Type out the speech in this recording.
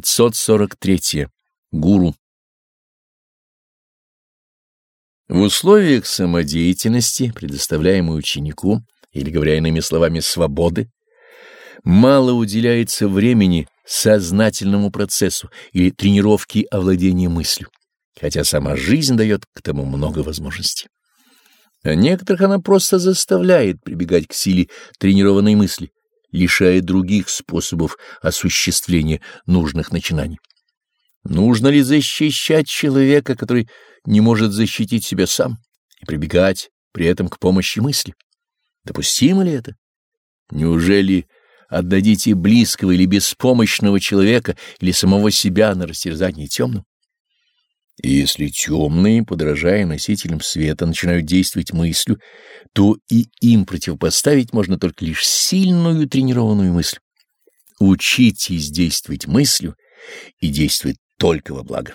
543. Гуру. В условиях самодеятельности, предоставляемой ученику, или, говоря иными словами, свободы, мало уделяется времени сознательному процессу или тренировке овладения мыслью, хотя сама жизнь дает к тому много возможностей. А некоторых она просто заставляет прибегать к силе тренированной мысли, лишая других способов осуществления нужных начинаний. Нужно ли защищать человека, который не может защитить себя сам, и прибегать при этом к помощи мысли? Допустимо ли это? Неужели отдадите близкого или беспомощного человека или самого себя на растерзание темным? И если темные, подражая носителям света, начинают действовать мыслью, то и им противопоставить можно только лишь сильную тренированную мысль. Учитесь действовать мыслью и действовать только во благо.